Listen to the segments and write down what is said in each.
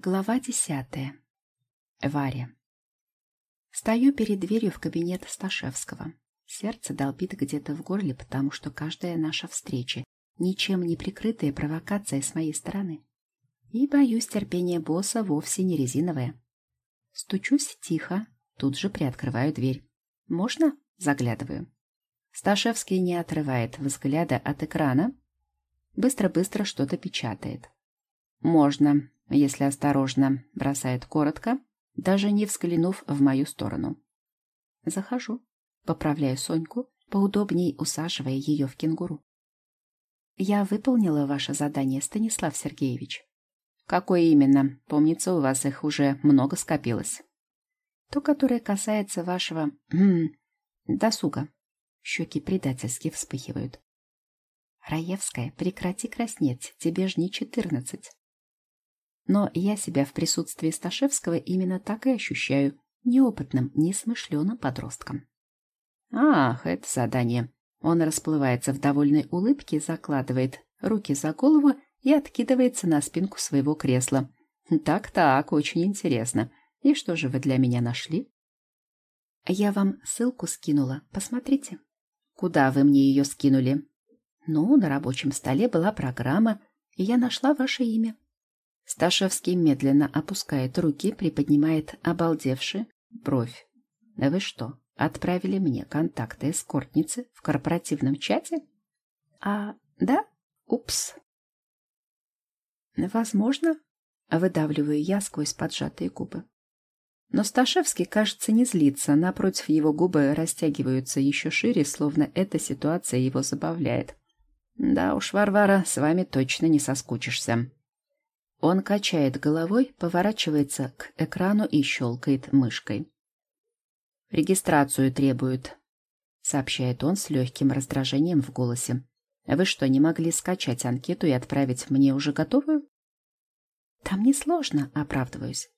Глава десятая. Варя. Стою перед дверью в кабинет Сташевского. Сердце долбит где-то в горле, потому что каждая наша встреча — ничем не прикрытая провокация с моей стороны. И, боюсь, терпение босса вовсе не резиновое. Стучусь тихо, тут же приоткрываю дверь. «Можно?» — заглядываю. Сташевский не отрывает взгляда от экрана. Быстро-быстро что-то печатает. «Можно», если осторожно, бросает коротко, даже не взглянув в мою сторону. Захожу, поправляю Соньку, поудобней усаживая ее в кенгуру. Я выполнила ваше задание, Станислав Сергеевич. Какое именно? Помнится, у вас их уже много скопилось. То, которое касается вашего... М досуга. Щеки предательски вспыхивают. Раевская, прекрати краснеть, тебе ж не четырнадцать. Но я себя в присутствии Сташевского именно так и ощущаю, неопытным, несмышленым подростком. Ах, это задание. Он расплывается в довольной улыбке, закладывает руки за голову и откидывается на спинку своего кресла. Так-так, очень интересно. И что же вы для меня нашли? Я вам ссылку скинула, посмотрите. Куда вы мне ее скинули? Ну, на рабочем столе была программа, и я нашла ваше имя. Сташевский медленно опускает руки, приподнимает обалдевший бровь. «Да вы что, отправили мне контакты эскортницы в корпоративном чате?» «А, да? Упс!» «Возможно?» — выдавливаю я сквозь поджатые губы. Но Сташевский, кажется, не злится, напротив его губы растягиваются еще шире, словно эта ситуация его забавляет. «Да уж, Варвара, с вами точно не соскучишься». Он качает головой, поворачивается к экрану и щелкает мышкой. «Регистрацию требуют», — сообщает он с легким раздражением в голосе. «Вы что, не могли скачать анкету и отправить мне уже готовую?» «Там несложно», — оправдываюсь.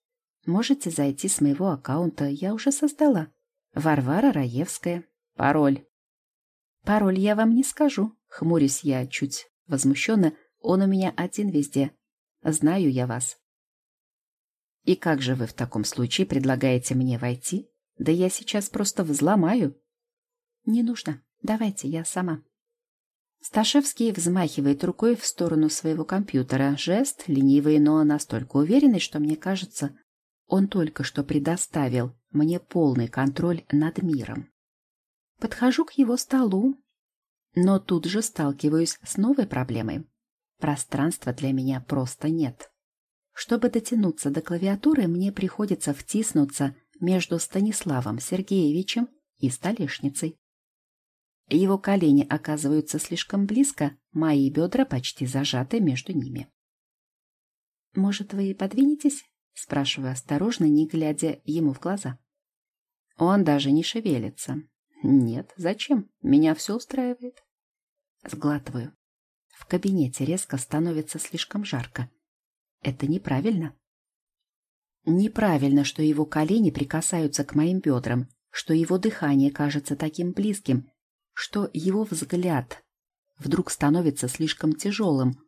«Можете зайти с моего аккаунта, я уже создала. Варвара Раевская. Пароль». «Пароль я вам не скажу», — хмурюсь я чуть возмущенно. «Он у меня один везде, Знаю я вас. И как же вы в таком случае предлагаете мне войти? Да я сейчас просто взломаю. Не нужно. Давайте, я сама. Сташевский взмахивает рукой в сторону своего компьютера. Жест ленивый, но настолько уверенный, что мне кажется, он только что предоставил мне полный контроль над миром. Подхожу к его столу, но тут же сталкиваюсь с новой проблемой. Пространства для меня просто нет. Чтобы дотянуться до клавиатуры, мне приходится втиснуться между Станиславом Сергеевичем и столешницей. Его колени оказываются слишком близко, мои бедра почти зажаты между ними. «Может, вы подвинетесь?» — спрашиваю осторожно, не глядя ему в глаза. Он даже не шевелится. «Нет, зачем? Меня все устраивает». Сглатываю. В кабинете резко становится слишком жарко. Это неправильно. Неправильно, что его колени прикасаются к моим бедрам, что его дыхание кажется таким близким, что его взгляд вдруг становится слишком тяжелым.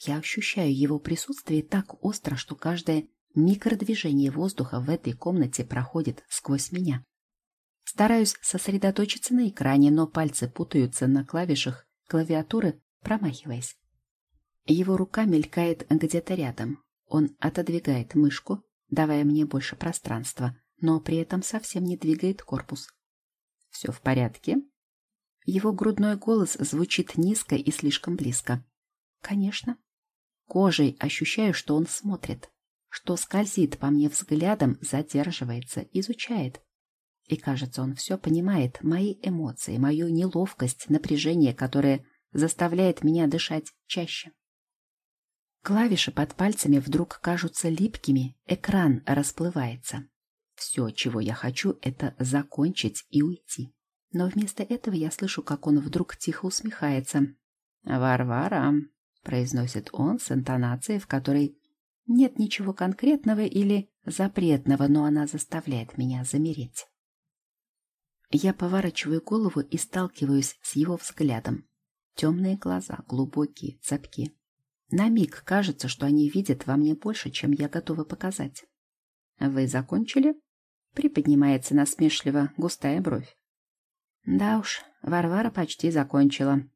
Я ощущаю его присутствие так остро, что каждое микродвижение воздуха в этой комнате проходит сквозь меня. Стараюсь сосредоточиться на экране, но пальцы путаются на клавишах клавиатуры промахиваясь. Его рука мелькает где-то рядом. Он отодвигает мышку, давая мне больше пространства, но при этом совсем не двигает корпус. «Все в порядке?» Его грудной голос звучит низко и слишком близко. «Конечно». Кожей ощущаю, что он смотрит, что скользит по мне взглядом, задерживается, изучает. И, кажется, он все понимает, мои эмоции, мою неловкость, напряжение, которое заставляет меня дышать чаще. Клавиши под пальцами вдруг кажутся липкими, экран расплывается. Все, чего я хочу, это закончить и уйти. Но вместо этого я слышу, как он вдруг тихо усмехается. «Варвара», — произносит он с интонацией, в которой нет ничего конкретного или запретного, но она заставляет меня замереть. Я поворачиваю голову и сталкиваюсь с его взглядом. Темные глаза, глубокие, цепкие. На миг кажется, что они видят во мне больше, чем я готова показать. «Вы закончили?» — приподнимается насмешливо густая бровь. Да уж, Варвара почти закончила.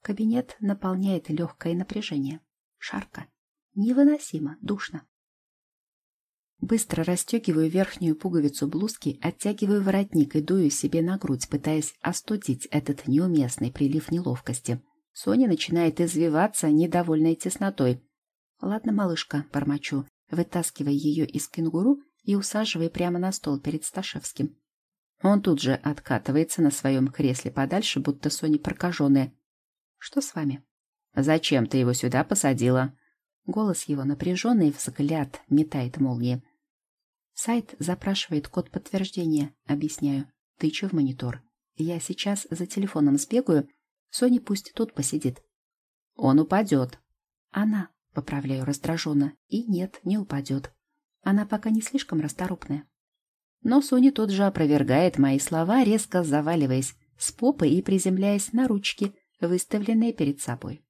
Кабинет наполняет легкое напряжение. Шарко. Невыносимо, душно. Быстро расстегиваю верхнюю пуговицу блузки, оттягиваю воротник и дую себе на грудь, пытаясь остудить этот неуместный прилив неловкости. Соня начинает извиваться, недовольной теснотой. «Ладно, малышка», — бормочу, вытаскивая ее из кенгуру и усаживая прямо на стол перед Сташевским. Он тут же откатывается на своем кресле подальше, будто Соня прокаженная. «Что с вами?» «Зачем ты его сюда посадила?» Голос его напряженный, взгляд метает молнии. Сайт запрашивает код подтверждения, объясняю. Тычу в монитор. Я сейчас за телефоном сбегаю. Соня пусть тут посидит. Он упадет. Она, поправляю раздраженно. И нет, не упадет. Она пока не слишком расторопная. Но Соня тут же опровергает мои слова, резко заваливаясь с попы и приземляясь на ручки, выставленные перед собой.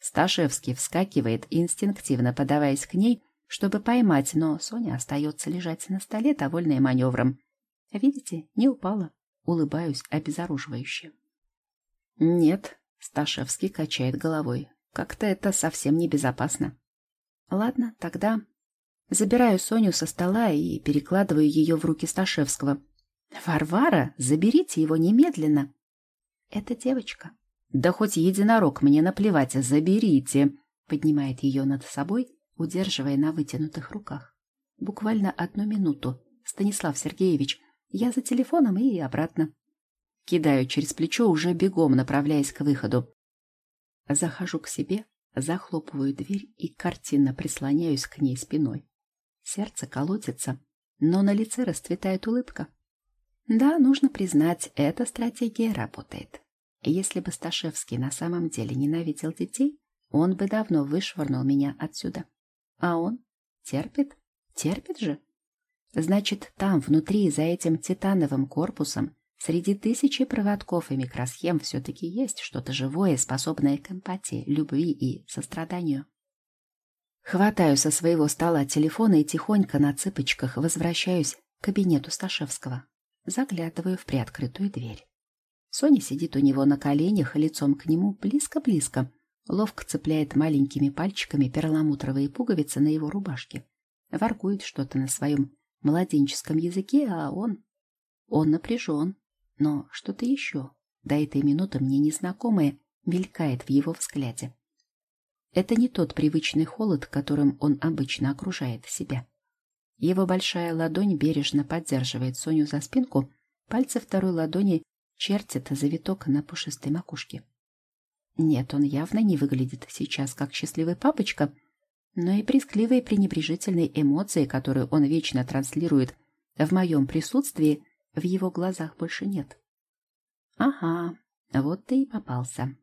Сташевский вскакивает, инстинктивно подаваясь к ней, чтобы поймать, но Соня остается лежать на столе, довольная маневром. Видите, не упала. Улыбаюсь обезоруживающе. Нет, Сташевский качает головой. Как-то это совсем небезопасно. Ладно, тогда забираю Соню со стола и перекладываю ее в руки Сташевского. Варвара, заберите его немедленно. Это девочка. Да хоть единорог, мне наплевать, заберите. Поднимает ее над собой удерживая на вытянутых руках. Буквально одну минуту. Станислав Сергеевич, я за телефоном и обратно. Кидаю через плечо, уже бегом направляясь к выходу. Захожу к себе, захлопываю дверь и картинно прислоняюсь к ней спиной. Сердце колотится, но на лице расцветает улыбка. Да, нужно признать, эта стратегия работает. Если бы Сташевский на самом деле ненавидел детей, он бы давно вышвырнул меня отсюда. А он терпит? Терпит же? Значит, там, внутри, за этим титановым корпусом, среди тысячи проводков и микросхем все-таки есть что-то живое, способное к эмпатии, любви и состраданию. Хватаю со своего стола телефон и тихонько на цыпочках возвращаюсь к кабинету Сташевского. Заглядываю в приоткрытую дверь. Соня сидит у него на коленях, лицом к нему близко-близко, ловко цепляет маленькими пальчиками перламутровые пуговицы на его рубашке, воркует что-то на своем младенческом языке, а он... Он напряжен, но что-то еще, до этой минуты мне незнакомое, мелькает в его взгляде. Это не тот привычный холод, которым он обычно окружает себя. Его большая ладонь бережно поддерживает Соню за спинку, пальцы второй ладони чертят завиток на пушистой макушке. Нет, он явно не выглядит сейчас как счастливый папочка, но и прискливые пренебрежительные эмоции, которые он вечно транслирует в моем присутствии, в его глазах больше нет. Ага, вот ты и попался.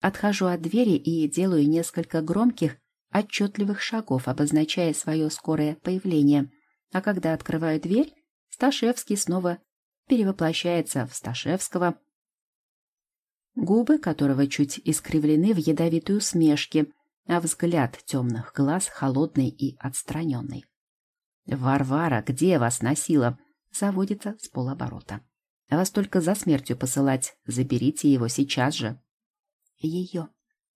Отхожу от двери и делаю несколько громких, отчетливых шагов, обозначая свое скорое появление. А когда открываю дверь, Сташевский снова перевоплощается в Сташевского, губы которого чуть искривлены в ядовитой усмешке, а взгляд темных глаз холодный и отстраненный. «Варвара, где вас носила?» заводится с полоборота. «Вас только за смертью посылать. Заберите его сейчас же». Ее.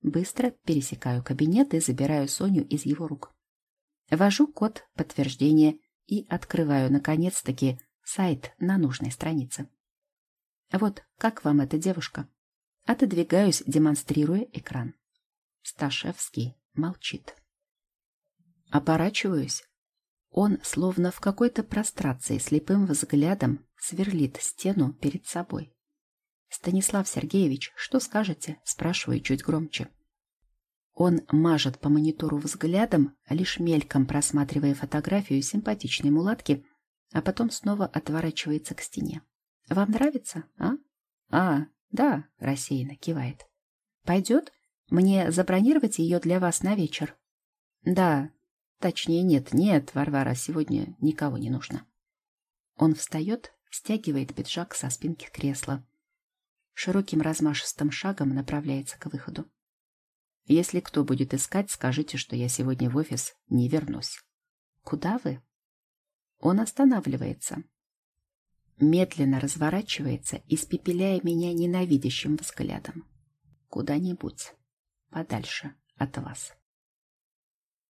Быстро пересекаю кабинет и забираю Соню из его рук. Ввожу код подтверждения и открываю, наконец-таки, сайт на нужной странице. Вот как вам эта девушка? Отодвигаюсь, демонстрируя экран. Сташевский молчит. Оборачиваюсь. Он, словно в какой-то прострации, слепым взглядом сверлит стену перед собой. «Станислав Сергеевич, что скажете?» — спрашиваю чуть громче. Он мажет по монитору взглядом, лишь мельком просматривая фотографию симпатичной мулатки, а потом снова отворачивается к стене. «Вам нравится, а?» «А, «Да», — рассеянно кивает. «Пойдет? Мне забронировать ее для вас на вечер?» «Да. Точнее, нет, нет, Варвара, сегодня никого не нужно». Он встает, стягивает пиджак со спинки кресла. Широким размашистым шагом направляется к выходу. Если кто будет искать, скажите, что я сегодня в офис не вернусь. Куда вы? Он останавливается. Медленно разворачивается, испепеляя меня ненавидящим взглядом. Куда-нибудь подальше от вас.